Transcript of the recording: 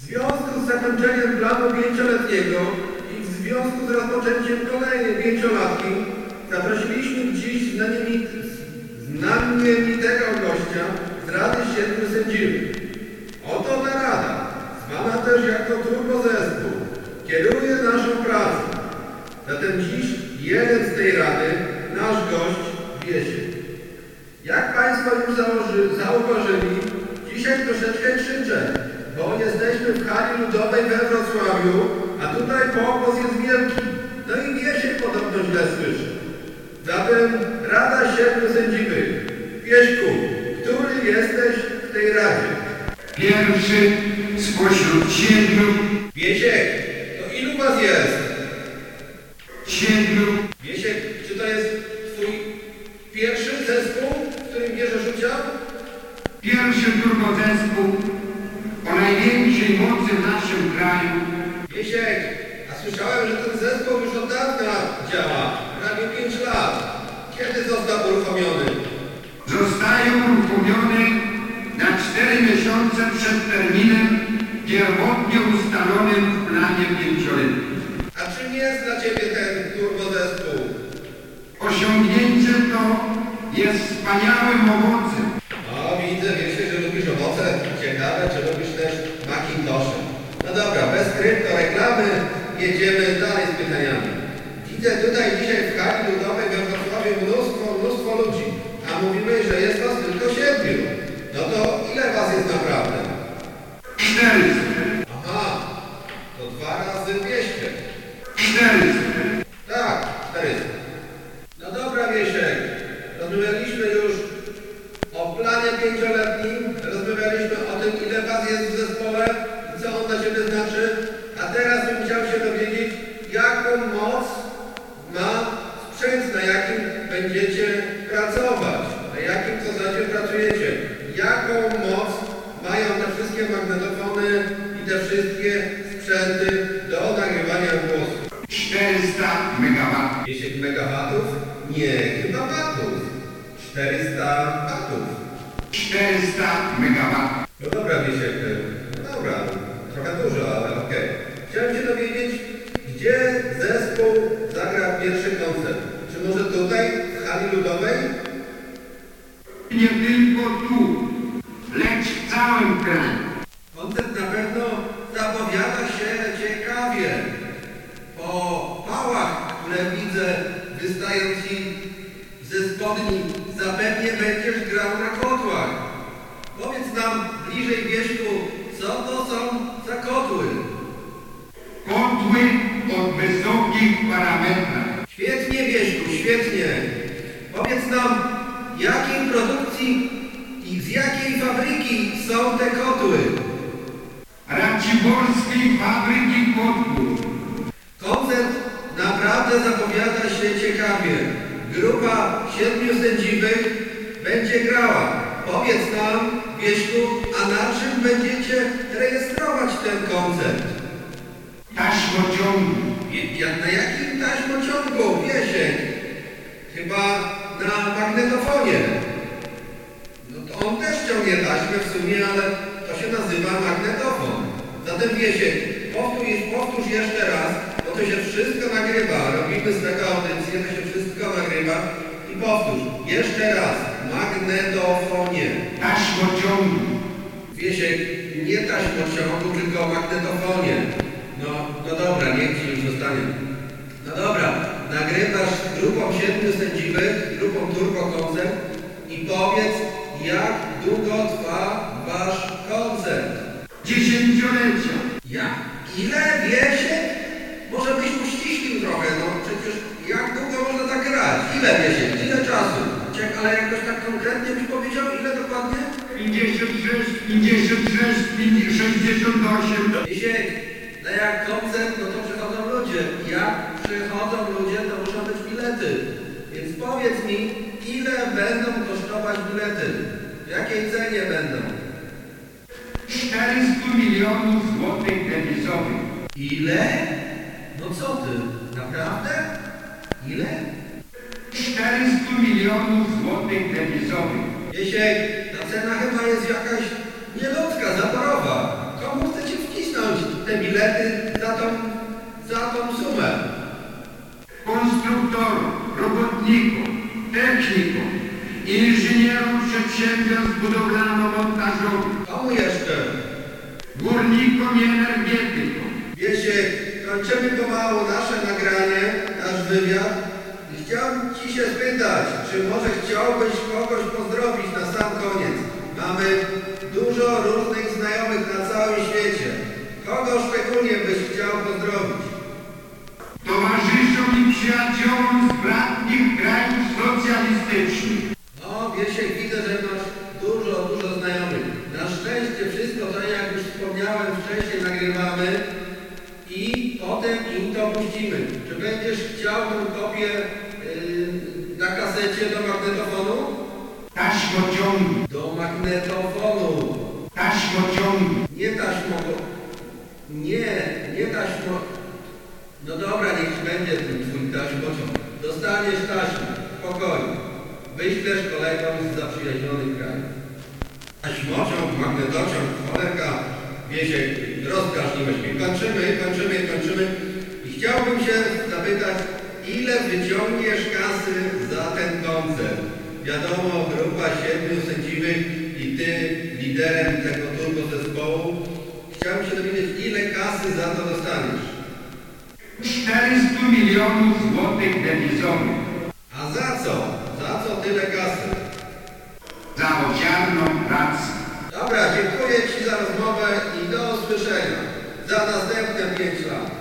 W związku z zakończeniem planu pięcioletniego i w związku z rozpoczęciem kolejnej pięciolatki zaprosiliśmy dziś znamienit- znamienitego gościa z Rady Siedmiu Sędziwych. Oto ta rada, zwana też jako Turbo Zespół, kieruje naszą pracę. Zatem dziś jeden z tej rady, nasz gość, Wiesiek. Jak Państwo już zauważyli, dzisiaj troszeczkę krzyczę, bo jesteśmy w hali ludowej we Wrocławiu, a tutaj pokos jest wielki. No i Wiesiek podobno źle słyszy. Zatem Rada Siedmiu Sędziwych. Wieśku, który jesteś w tej Radzie? Pierwszy spośród siedmiu, Wiesiek, to ilu was jest? siedmiu, Wiesiek, czy to jest twój pierwszy zespół, w którym bierzesz udział? pierwszy turbozespół o mocy w naszym kraju. Wiesiek, a słyszałem, że ten zespół już od dawna działa, prawie 5 lat. Kiedy został uruchomiony? Zostaje uruchomiony na cztery miesiące przed terminem pierwotnie ustalonym w planie pięcioletnim. A czym jest dla Ciebie ten turbozespół? Osiągnięcie to jest wspaniałym owocem. O, widzę, Wiesiek, że lubisz owoce. Ciekawe, czy lubisz też Macintosze. No dobra, krypto reklamy jedziemy dalej z pytaniami. Widzę tutaj dzisiaj w hali ludowej we Wrocławiu mnóstwo, mnóstwo ludzi. A mówimy, że jest Was tylko siedmiu. No to ile Was jest naprawdę? Czterysta. Aha, to dwa razy 200. Czterysta. Tak, 400. No dobra, Wiesiek. Rozmawialiśmy już o planie pięcioletnim, rozmawialiśmy o tym, ile was jest w zespole i co on dla Ciebie znaczy. A teraz bym chciał się dowiedzieć, jaką moc ma sprzęt, na jakim będziecie pracować, na jakim w pracujecie. Jaką moc mają te wszystkie magnetofony i te wszystkie sprzęty do nagrywania głosu. 400 megawatów. 10 megawatów? Nie, chyba watów. 400 watów. 400 megawatów. No dobra, Wiesiek. No dobra, trochę dużo, ale okej. Chciałem się dowiedzieć, gdzie zespół zagra pierwszy koncert? Czy może tutaj? Nie tylko tu, lecz w całym kraju. Koncert na pewno zapowiada się ciekawie. Po pałach, które widzę, wystają ci ze spodni, zapewnie będziesz grał na kotłach. Powiedz nam bliżej, Wieśku, co to są za kotły? Kotły o wysokich parametrach. Świetnie, Wieśku, świetnie. Powiedz nam, jakiej produkcji i z jakiej fabryki są te kotły? Raciborskiej fabryki kotłów. Koncert naprawdę zapowiada się ciekawie. Grupa siedmiu sędziwych będzie grała. Powiedz nam, Wieśku, a na czym będziecie rejestrować ten koncert? Jak, na jakim taśmociągu, Wiesiek? Chyba na magnetofonie. On też ciągnie taśmę w sumie, ale to się nazywa magnetofon. Zatem Wiesiek, powtórz, powtórz jeszcze raz, bo to się wszystko nagrywa. Robimy z tego audycję, to się wszystko nagrywa. I powtórz, jeszcze raz, magnetofonie. Taśmociągi. Wiesiek, nie taśmociągu, tylko magnetofonie. No, no dobra, niech ci już zostanie. No dobra, nagrywasz grupą siedmiu sędziwych, grupą Turbo Koncert i powiedz, jak długo trwa wasz koncert? Dziesięciolecia. Ja? Ile? Wiesiek? Może byś uściślił trochę, no przecież jak długo można tak grać? Ile Wiesiek? Ile czasu? Czek, ale jakoś tak konkretnie byś powiedział, ile dokładnie? 56, 56, 68. Wiesiek, no jak koncert, no to przychodzą ludzie. Jak przychodzą ludzie, to muszą być bilety. Więc powiedz mi, ile będą kosztować bilety? W jakiej cenie będą? 400 milionów złotych dewizowych. Ile? No co ty? Naprawdę? Ile? 400 milionów złotych dewizowych. Wiesiek, ta cena chyba jest jakaś nieludzka, zaporowa. Komu chcecie wcisnąć za tą sumę? konstruktorom, robotnikom, technikom, inżynierom przedsiębiorstw budowlano-montażowych, Komu jeszcze? górnikom i energetykom. Wiecie, kończymy pomału nasze nagranie, nasz wywiad. I chciałbym Ci się spytać, czy może chciałbyś kogoś pozdrowić na sam koniec? Mamy dużo różnych znajomych na całym świecie. Kogo szczególnie byś chciał pozdrowić? towarzyszom i przyjaciołom z bratnich krajów socjalistycznych, No, Wiesiek, widzę, że masz dużo, dużo znajomych. Na wszystko to, jak już wspomniałem wcześniej, nagrywamy i potem im to puścimy. Czy będziesz chciał tę kopię yy, na kasecie do magnetofonu? taśmociągi, Do magnetofonu. taśmociągi, Nie taśmo. Nie, nie taśmo. No dobra, niech będzie ten twój taśmociąg. Dostaniesz taśmę. Spokojnie. Wyślesz kolegom z zaprzyjaźnionych krajów. Taśmociąg, magnetociąg, cholerka. Wiecie, rozkaż nie weźmie. Kończymy, kończymy, kończymy. I chciałbym się zapytać, ile wyciągniesz kasy za ten koncert? Wiadomo, grupa siedmiu sędziwych i ty liderem tego turbo zespołu. Chciałbym się dowiedzieć, ile kasy za to dostaniesz. 400 milionów złotych dewizowych A za co? Za co tyle kasy? Pracę. Dobra, dziękuję Ci za rozmowę i do usłyszenia za następne 5 lat.